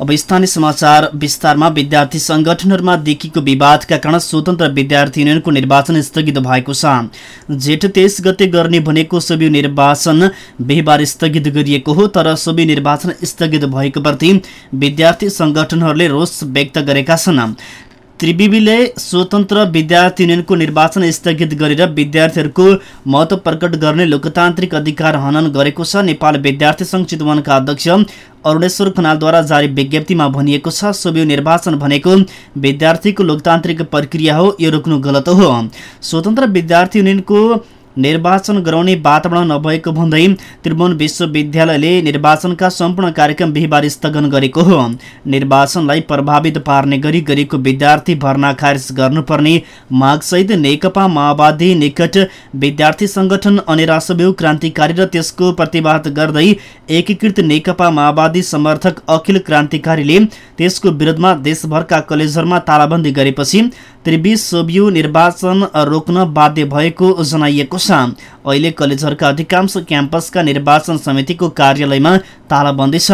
अब स्थानीय समाचार विस्तारमा विद्यार्थी संगठनहरूमा देखिएको विवादका कारण स्वतन्त्र विद्यार्थी युनियनको निर्वाचन स्थगित भएको छ। जेठ तेइस गते गर्ने भनेको सबै निर्वाचन बिहिबार स्थगित गरिएको हो तर सबै निर्वाचन स्थगित भएको प्रति विद्यार्थी संगठनहरूले रोष व्यक्त गरेका छन्। त्रिविले स्वतन्त्र विद्यार्थी युनियनको निर्वाचन स्थगित गरेर विद्यार्थीहरूको महत्व प्रकट गर्ने लोकतान्त्रिक अधिकार हनन गरेको छ नेपाल विद्यार्थी सङ्घ चितवनका अध्यक्ष अरुणेश्वर खनालद्वारा जारी विज्ञप्तिमा भनिएको छ सोभि निर्वाचन भनेको विद्यार्थीको लोकतान्त्रिक प्रक्रिया हो यो रोक्नु गलत हो स्वतन्त्र विद्यार्थी युनियनको निर्वाचन गराउने वातावरण नभएको भन्दै त्रिभुवन विश्वविद्यालयले निर्वाचनका सम्पूर्ण कार्यक्रम बिहिबार स्थगन गरेको हो। निर्वाचनलाई प्रभावित पार्ने गरी गरेको विद्यार्थी भर्ना खारेज गर्नुपर्ने मागसहित नेकपा माओवादी निकट विद्यार्थी संगठन अनेरासब्यू क्रान्तिकारी र त्यसको प्रतिवाद गर्दै एकीकृत नेकपा माओवादी समर्थक अखिल क्रान्तिकारीले त्यसको विरोधमा देशभरका कलेजहरूमा तालाबन्दी गरेपछि त्रिवी सोभियु निर्वाचन रोक्न बाध्य भएको जनाइएको छ। अहिले कलेजहरूका अधिकांश क्याम्पसका निर्वाचन समितिको कार्यालयमा तालाबन्दी छ।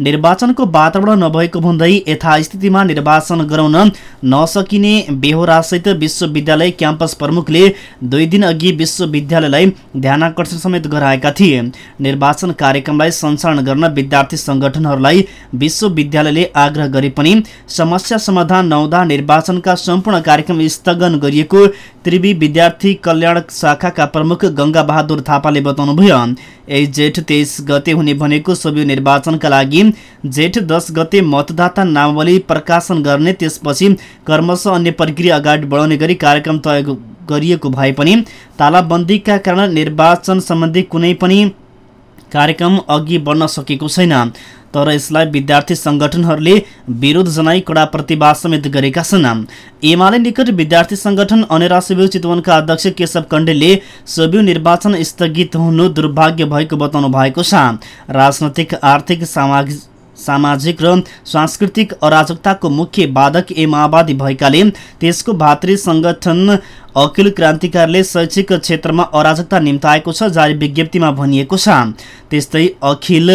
निर्वाचनको वातावरण नभएको भन्दै यथास्थितिमा निर्वाचन गराउन नसकिने बेहोरासहित विश्वविद्यालय क्याम्पस प्रमुखले दुई दिन अघि विश्वविद्यालयलाई ध्यानकर्षण समेत गराएका थिए। निर्वाचन कार्यक्रमलाई सञ्चालन गर्न विद्यार्थी संगठनहरूलाई विश्वविद्यालयले आग्रह गरे पनि समस्या समाधान नहुँदा निर्वाचनका सम्पूर्ण कार्यक्रम स्थगन गरिएको त्रिवी विद्यार्थी कल्याण शाखाका प्रमुख गंगा बहादुर थापाले बताउनुभयो यही जेठ तेइस गते हुने भनेको सबै निर्वाचनका लागि जेठ दस गते मतदाता नामावली प्रकाशन गर्ने त्यसपछि कर्मश अन्य प्रक्रिया अगाडि बढाउने गरी कार्यक्रम तय गरिएको भए पनि तालाबन्दीका कारण निर्वाचन सम्बन्धी कुनै पनि कार्यक्रम अघि बढ्न सकेको छैन। तर यसलाई विद्यार्थी संगठनहरूले विरोध जनाई कडा प्रतिवाद समेत गरेका छन्। एमाले निकट विद्यार्थी संगठन अनेरा सिबिउ चितवनका अध्यक्ष केशव कण्डेलले सबिउ निर्वाचन स्थगित हुनु दुर्भाग्य भएको बताउनु भएको छ। राजनैतिक आर्थिक सामाजिक सामाजिक र सांस्कृतिक अराजकताको मुख्य बाधक ए माओवादी भएकाले त्यसको भातृ संगठन अखिल क्रान्तिकारीले शैक्षिक क्षेत्रमा अराजकता निम्ताएको छ जारी विज्ञप्तिमा भनिएको छ। त्यस्तै अखिल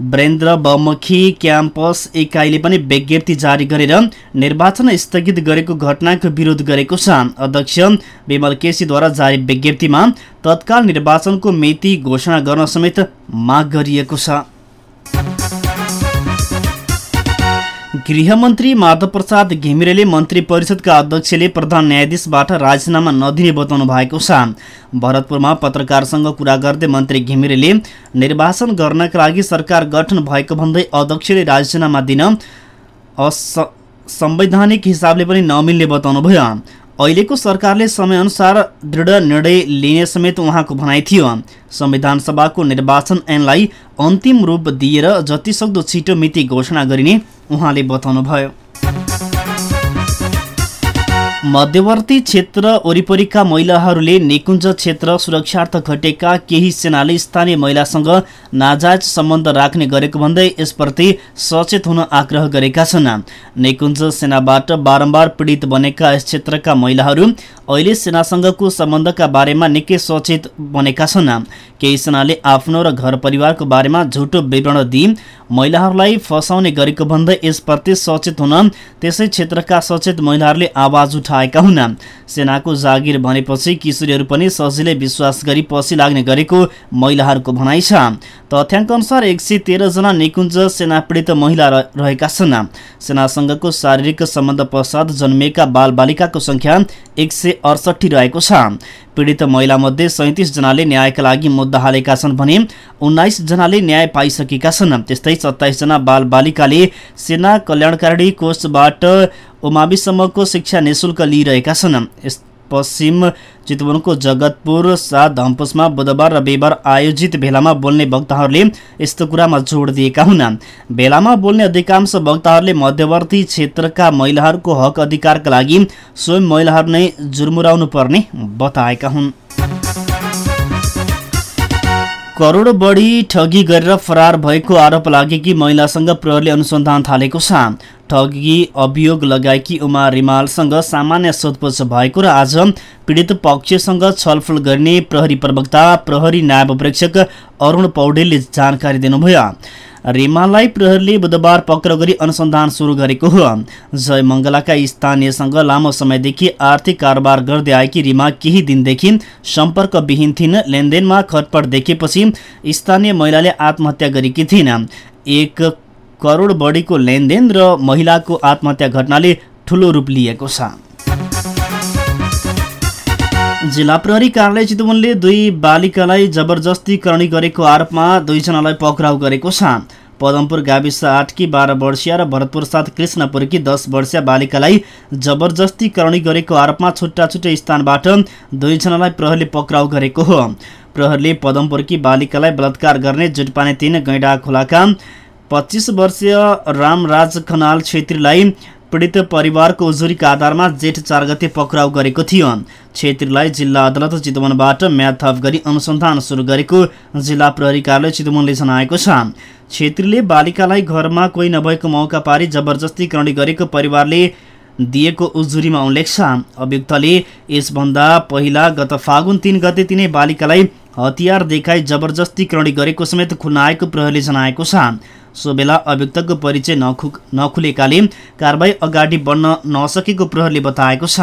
वरेन्द्र बहुमुखी क्याम्पस इकाइले पनि विज्ञप्ति जारी गरेर निर्वाचन स्थगित गरेको घटनाको विरोध गरेको छ। अध्यक्ष विमल केसीद्वारा जारी विज्ञप्तिमा तत्काल निर्वाचनको मिति घोषणा गर्न समेत माग गरिएको छ। गृहमन्त्री माधव प्रसाद घिमिरेले मन्त्री परिषदका अध्यक्षले प्रधान न्यायाधीशबाट राजीनामा नदिने बताउनु भएको छ। भरतपुरमा पत्रकारसँग कुरा गर्दै मन्त्री घिमिरेले निर्वाचन गर्नका लागि सरकार गठन भएको भन्दै अध्यक्षले राजीनामा दिन संवैधानिक हिसाबले पनि नमिल्ने बताउनुभयो। अहिलेको सरकारले समयअनुसार दृढ निर्णय लिने समेत उहाँको भनाइ थियो। संविधान सभाको निर्वाचन ऐनलाई अन्तिम रूप दिएर जतिसक्दो छिटो मिति घोषणा गरिने उहाँले बताउनुभयो। मध्यवर्ती क्षेत्र वरिपरिका महिलाहरूले निकुञ्ज क्षेत्र सुरक्षार्थ घटेका केही सेनाले स्थानीय महिलासँग नाजायज सम्बन्ध राख्ने गरेको भन्दै यसप्रति सचेत हुन आग्रह गरेका छन्। निकुञ्ज सेनाबाट बारम्बार पीडित बनेका यस क्षेत्रका महिलाहरू अहिले सेनासँगको सम्बन्धका बारेमा निकै सचेत बनेका छन्। केही सेनाले आफ्नो र घर परिवारको बारेमा झुटो विवरण दिई महिलाहरूलाई फसाउने गरेको भन्दै यसप्रति सचेत हुन त्यसै क्षेत्रका सचेत महिलाहरूले आवाज उठाएका हुन्। सेनाको जागिर भनेपछि किशोरीहरू पनि सजिलै विश्वास गरी पछि लाग्ने गरेको महिलाहरूको भनाइ छ। तथ्याङ्क अनुसार एक सय तेह्रजना निकुञ्ज सेना पीडित महिला रहेका छन्। सेनासँगको शारीरिक सम्बन्ध पश्चात जन्मिएका बालबालिकाको सङ्ख्या एक सय अडसठी रहेको छ। पीडित महिलामध्ये सैतिसजनाले न्यायका लागि मुद्दा हालेका छन् भने उन्नाइसजनाले न्याय पाइसकेका छन्। त्यस्तै सत्ताइसजना बालबालिकाले सेना कल्याणकारी कोषबाट उमाविसम्मको शिक्षा निशुल्क लिइरहेका छन्। पश्चिम चितवनको जगतपुर सात धम्पुसमा बुधबार र रविबार आयोजित भेलामा बोल्ने वक्ताहरूले यस्तो कुरामा जोड दिएका हुन्। भेलामा बोल्ने अधिकांश वक्ताहरूले मध्यवर्ती क्षेत्रका महिलाहरूको हक अधिकारका लागि स्वयं महिलाहरू नै जुर्मुराउनु पर्ने बताएका हुन्। करोड बढी ठगी गरेर फरार भएको आरोप लागेकी महिलासँग प्रहरले अनुसन्धान थालेको छ। ठगी अभियोग लगाएकी उमा रिमालसँग सामान्य सोधपुछ भएको र आज पीडित पक्षसँग छलफल गर्ने प्रहरी प्रवक्ता प्रहरी नायब प्रेक्षक अरुण पौडेलले जानकारी दिनुभयो। रिमालाई प्रहरीले बुधबार पक्राउ गरी अनुसन्धान सुरु गरेको हो। जय मङ्गलाका स्थानीयसँग लामो समयदेखि आर्थिक कारोबार गर्दै आएकी रिमा केही दिनदेखि सम्पर्कविहीन थिइन्। लेनदेनमा खटपट देखेपछि स्थानीय महिलाले आत्महत्या गरेकी थिइन्। एक करोड बढीको लेनदेन र महिलाको आत्महत्या घटनाले ठुलो रूप लिएको छ। जिल्ला प्रहरी कार्यालय चितवनले दुई बालिकालाई जबरजस्ती करणी गरेको आरोपमा दुईजनालाई पक्राउ गरेको छ। पदमपुर गाविस आठकी बाह्र वर्षीय र भरतपुर साथ कृष्णपुरकी दस वर्षीय बालिकालाई जबरजस्ती करणी गरेको आरोपमा छुट्टा छुट्टै स्थानबाट दुईजनालाई प्रहरले पक्राउ गरेको हो। प्रहरले पदमपुरकी बालिकालाई बलात्कार गर्ने जुटपाने तिन गैडा खोलाका पच्चिस वर्षीय रामराज खनाल छेत्रीलाई पीडित परिवारको उजुरीका आधारमा जेठ चार गते पक्राउ गरेको थियो। छेत्रीलाई जिल्ला अदालत चितवनबाट म्याद थप गरी अनुसन्धान सुरु गरेको जिल्ला प्रहरी कार्यालय चितवनले जनाएको छ। छेत्रीले बालिकालाई घरमा कोही नभएको मौका पारी जबरजस्ती करणी गरेको परिवारले दिएको उजुरीमा उल्लेख छ। अभियुक्तले यसभन्दा पहिला गत फागुन तिन गते तिनै बालिकालाई हतियार देखाई जबरजस्ती करणी गरेको समेत खुल्न प्रहरीले जनाएको छ। सो बेला अभियुक्तको परिचय नखु नखुलेकाले कारवाही अगाडि बढ्न नसकेको प्रहरले बताएको छ।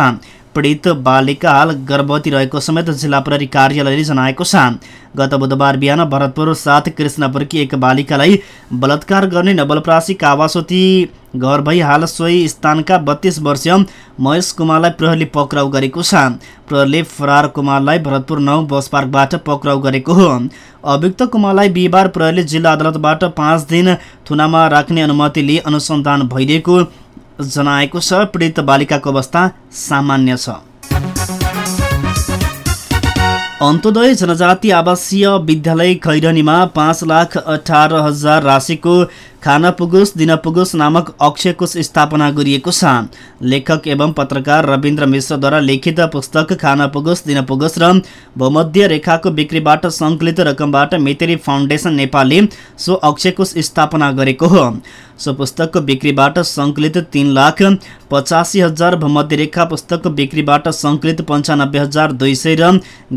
पीडित बालिका हाल गर्भवती रहेको समेत जिल्ला प्रहरी कार्यालयले जनाएको छ। गत बुधबार बिहान भरतपुर साथ कृष्णपुरकी एक बालिकालाई बलात्कार गर्ने नवलप्रासी कावासोती घर भई हाल सोही स्थानका बत्तीस वर्षीय महेश कुमारलाई प्रहरीले पक्राउ गरेको छ। प्रहरीले फरार कुमारलाई भरतपुर नौ बस पार्कबाट पक्राउ गरेको हो। अभियुक्त कुमारलाई बिहिबार प्रहरीले जिल्ला अदालतबाट पाँच दिन थुनामा राख्ने अनुमति लिए अनुसन्धान भइरहेको जनाएको छ पीडित बालिकाको अवस्था सामान्य छ। अन्तोदय जनजाति आवासीय विद्यालय खैरनीमा पाँच लाख अठार हजार राशिको खाना पुगोस् दिन पुगोस् नामक अक्षय कोष स्थापना गरिएको छ। लेखक एवं पत्रकार रविन्द्र मिश्रद्वारा लिखित पुस्तक खाना पुगोस् दिन पुगोस् र भूमध्य रेखाको बिक्रीबाट सङ्कलित रकमबाट मेतेरी फाउन्डेसन नेपालले सो अक्षय कोष स्थापना गरेको हो। सो पुस्तकको बिक्रीबाट सङ्कलित तिन लाख पचासी हजार रेखा पुस्तकको बिक्रीबाट सङ्कलित पन्चानब्बे हजार दुई सय र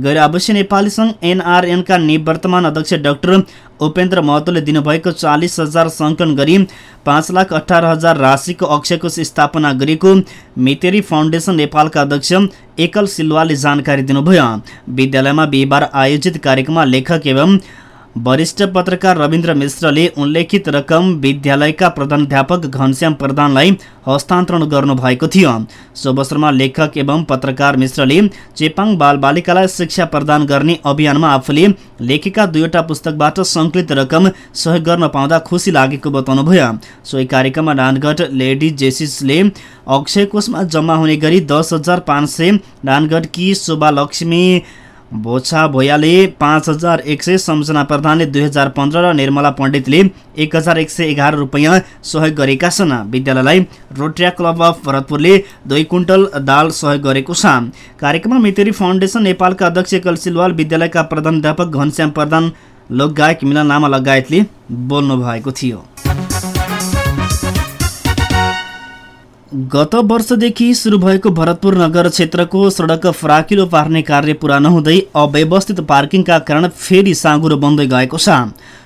गैर आवासीय नेपाली सङ्घ एनआरएनका निवर्तमान अध्यक्ष डाक्टर उपेन्द्र महतोले दिनुभएको चालिस हजार सङ्कलन गरी पाँच लाख अठार हजार राशिको अक्षयकोष स्थापना गरेको मितेरी फाउन्डेसन नेपालका अध्यक्ष एकल सिलवाले जानकारी दिनुभयो। विद्यालयमा बिहिबार आयोजित कार्यक्रममा लेखक एवं वरिष्ठ पत्रकार रविन्द्र मिश्रले उल्लेखित रकम विद्यालयका प्रधानध्यापक घनश्याम प्रधानलाई हस्तान्तरण गर्नुभएको थियो। सो अवसरमा लेखक एवं पत्रकार मिश्रले चेपाङ बालबालिकालाई शिक्षा प्रदान गर्ने अभियानमा आफूले लेखेका दुईवटा पुस्तकबाट सङ्कलित रकम सहयोग गर्न पाउँदा खुसी लागेको बताउनुभयो। सोही कार्यक्रममा नानगढ लेडी जेसिसले अक्षय कोषमा जम्मा हुने गरी दस हजार पाँच सय नानगढकी शोभा लक्ष्मी भोछा भोयाले पाँच हजार एक सय सम्झना प्रधानले दुई हजार पन्ध्र र निर्मला पण्डितले एक हजार एक सय एघार रुपियाँ सहयोग गरेका छन्। विद्यालयलाई रोट्रिया क्लब अफ भरतपुरले दुई कुन्टल दाल सहयोग गरेको छ। कार्यक्रममा मितेरी फाउन्डेसन नेपालका अध्यक्ष कल सिलवाल विद्यालयका प्रधानध्यापक घनश्याम प्रधान लोकगायक मिलन लामा लगायतले बोल्नु भएको थियो। गत वर्षदेखि सुरु भएको भरतपुर नगर क्षेत्रको सडक फराकिलो पार्ने कार्य पुरा नहुँदै अव्यवस्थित पार्किङका कारण फेरि साँगुरो बन्दै गएको छ।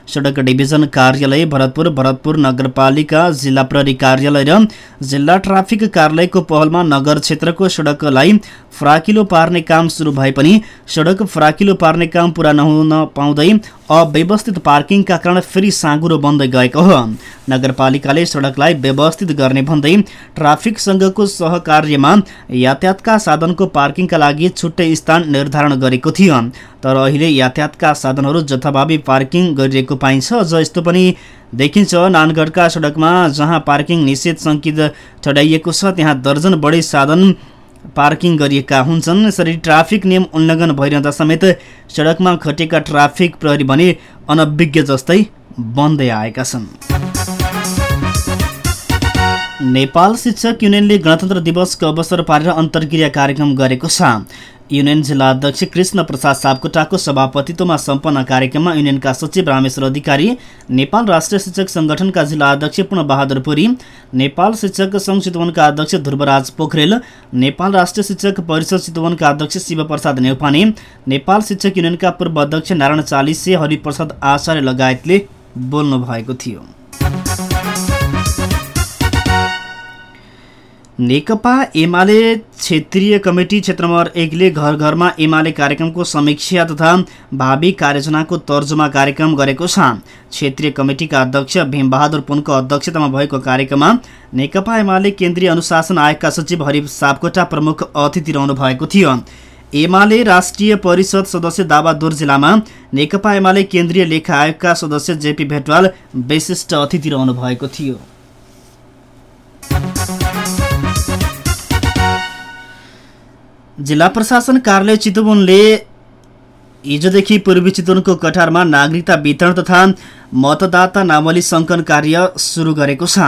सडक डिभिजन कार्यालय भरतपुर भरतपुर नगरपालिका जिल्ला प्रहरी कार्यालय र जिल्ला ट्राफिक कार्यालयको पहलमा नगर क्षेत्रको सडकलाई फराकिलो पार्ने काम सुरु भए पनि सडक फराकिलो पार्ने काम पुरा नहुन पाउँदै अव्यवस्थित पार्किङका कारण फेरि साँगुरो बन्दै गएको हो। नगरपालिकाले सडकलाई व्यवस्थित गर्ने भन्दै ट्राफिक सङ्घको सहकार्यमा यातायातका साधनको पार्किङका लागि छुट्टै स्थान निर्धारण गरेको थियो। तर अहिले यातायातका साधनहरू जथाभावी पार्किङ गरिरहेको पाइन्छ अझ यस्तो पनि देखिन्छ। नानगढका सडकमा जहाँ पार्किङ निषेध सङ्कित चढाइएको छ त्यहाँ दर्जन बढी साधन पार्किङ गरिएका हुन्छन्। यसरी ट्राफिक नियम उल्लङ्घन भइरहँदा समेत सडकमा खटेका ट्राफिक प्रहरी भने अनभिज्ञ जस्तै बन्दै आएका छन्। नेपाल शिक्षक युनियनले गणतन्त्र दिवसको अवसर पारेर अन्तर्क्रिया कार्यक्रम गरेको छ। युनियन जिल्ला अध्यक्ष कृष्ण प्रसाद सापकोटाको सभापतित्वमा सम्पन्न कार्यक्रममा युनियनका सचिव रामेश्वर अधिकारी नेपाल राष्ट्रिय शिक्षक संगठनका जिल्ला अध्यक्ष पुन बहादुर पुरी नेपाल शिक्षक सङ्घ चितवनका अध्यक्ष ध्रुवराज पोखरेल नेपाल राष्ट्रिय शिक्षक परिषद चितवनका अध्यक्ष शिवप्रसाद नेौपाने नेपाल शिक्षक युनियनका पूर्व अध्यक्ष नारायण चालिसे हरिप्रसाद आचार्य लगायतले बोल्नु भएको थियो। नेकपा एमाले क्षेत्रीय कमिटी क्षेत्र नम्बर एकले घर घरमा एमाले कार्यक्रमको समीक्षा तथा भावी कार्ययोजनाको तर्जुमा कार्यक्रम गरेको छ। क्षेत्रीय कमिटीका अध्यक्ष भीमबहादुर पुनको अध्यक्षतामा भएको कार्यक्रममा नेकपा एमाले केन्द्रीय अनुशासन आयोगका सचिव हरि सापकोटा प्रमुख अतिथि रहनु भएको थियो। एमाले राष्ट्रिय परिषद सदस्य दावादुर जिल्लामा नेकपा एमाले केन्द्रीय लेखा आयोगका सदस्य जेपी भेटवाल विशिष्ट अतिथि रहनु भएको थियो। जिल्ला प्रशासन कार्यालय चितवनले हिजोदेखि पूर्वी चितवनको कठारमा नागरिकता वितरण तथा मतदाता नावली सङ्कलन कार्य सुरु गरेको छ।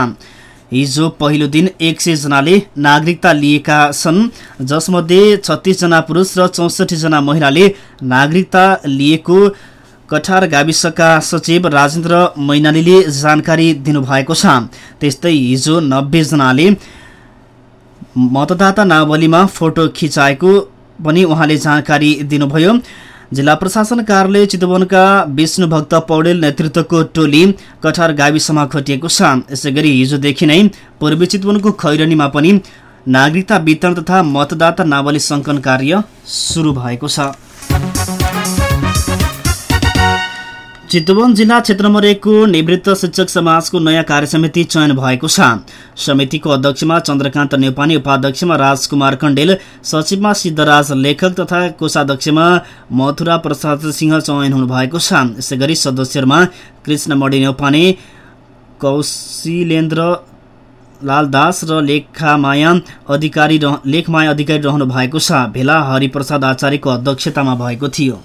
हिजो पहिलो दिन एक सयजनाले नागरिकता लिएका छन् जसमध्ये छत्तिसजना पुरुष र चौसठीजना महिलाले नागरिकता लिएको कठार गाविसका सचिव राजेन्द्र मैनालीले जानकारी दिनुभएको छ। त्यस्तै हिजो नब्बेजनाले मतदाता नावलीमा फोटो खिचाएको पनि उहाँले जानकारी दिनुभयो। जिल्ला प्रशासन कार्यालय चितवनका विष्णुभक्त पौडेल नेतृत्वको टोली कठार गाविसमा खटिएको छ। यसै गरी हिजोदेखि नै पूर्वी चितवनको खैरनीमा पनि नागरिकता वितरण तथा मतदाता नावली सङ्कलन कार्य सुरु भएको छ। चितवन जिल्ला क्षेत्र नम्बर एकको निवृत्त शिक्षक समाजको नयाँ कार्यसमिति चयन भएको छ। समितिको अध्यक्षमा चन्द्रकान्त नेपानी उपाध्यक्षमा राजकुमार कण्डेल सचिवमा सिद्धराज लेखक तथा कोषाध्यक्षमा मथुरा प्रसाद सिंह चयन हुनुभएको छ। यसै गरी सदस्यहरूमा कृष्णमणि नेपाने कौशिलेन्द्र लालदास र लेखामाया अधिकारी लेखमाया अधिकारी रहनु भएको छ। भेला हरिप्रसाद आचार्यको अध्यक्षतामा भएको थियो।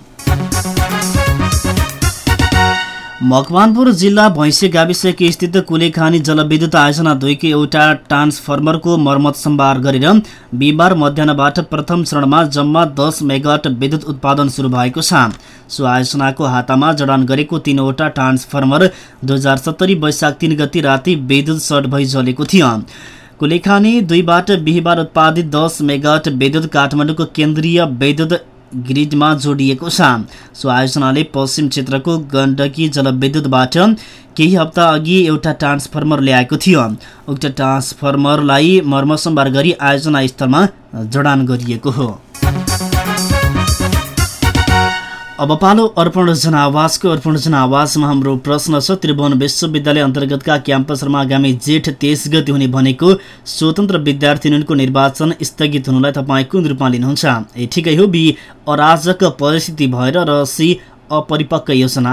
मकवानपुर जिल्ला भैँसे गाविसकी स्थित कुलेखानी जलविद्युत आयोजना दुईको एउटा ट्रान्सफर्मरको मर्मत सम्भार गरेर बिहिबार मध्याहबाट प्रथम चरणमा जम्मा दस मेगाट विद्युत उत्पादन सुरु भएको छ। सो आयोजनाको हातामा जडान गरेको तीनवटा ट्रान्सफर्मर दुई हजार सत्तरी वैशाख तिन गति राति विद्युत सर्ट भई जलेको थियो। कुलेखानी दुईबाट बिहिबार उत्पादित दस मेगाट विद्युत काठमाडौँको केन्द्रीय विद्युत ग्रिडमा जोडिएको छ। सो आयोजनाले पश्चिम क्षेत्रको गण्डकी जलविद्युतबाट केही हप्ता अघि एउटा ट्रान्सफर्मर ल्याएको थियो। उक्त ट्रान्सफर्मरलाई मर्मसम्भार गरी आयोजना स्थलमा जडान गरिएको हो। अब पालो अर्पण जनावासको अर्पण जनावासमा हाम्रो प्रश्न छ त्रिभुवन विश्वविद्यालय अन्तर्गतका क्याम्पसहरूमा आगामी जेठ तेइस गति हुने भनेको स्वतन्त्र विद्यार्थी युनियनको निर्वाचन स्थगित हुनुलाई तपाईँ कुन रूपमा लिनुहुन्छ? ए ठिकै हो बी अराजक परिस्थिति भएर र सी अपरिपक्व योजना।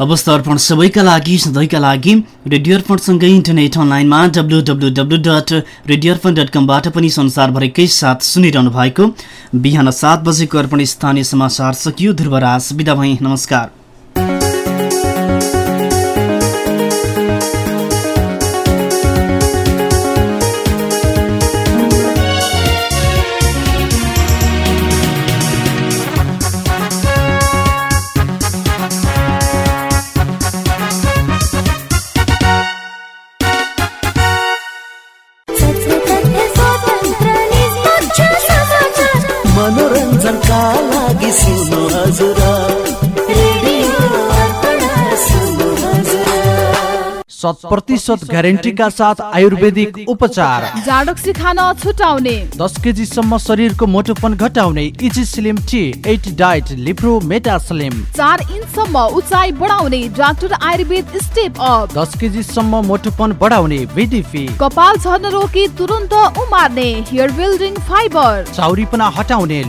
अवस्था अर्पण सबैका लागि सधैँका लागि रेडियो अर्पणसँगै इन्टरनेट अनलाइनमा W W W dot radio Arpan dot कमबाट पनि संसारभरिकै साथ सुनिरहनु भएको बिहान सात बजेको अर्पण स्थानीय समाचार सकियो ध्रुवराज बिदा भई नमस्कार। लागि सुन्नु हजुर। शत प्रतिशत ग्यारेन्टीका साथ आयुर्वेदिक उपचार। छुटाउने। दस केजीसम्म शरीरको मोटोपन घटाउने Easy Slim Tea Eight Diet Lipro Metaslim चार इन्चसम्म उचाइ बढाउने डाक्टर आयुर्वेद स्टेप अप। दस केजीसम्म मोटोपन बढाउने भिडिपी कपाल झर्न रोकी तुरन्त उमार्ने हेयर बिल्डिङ फाइबर। चौरी हटाउने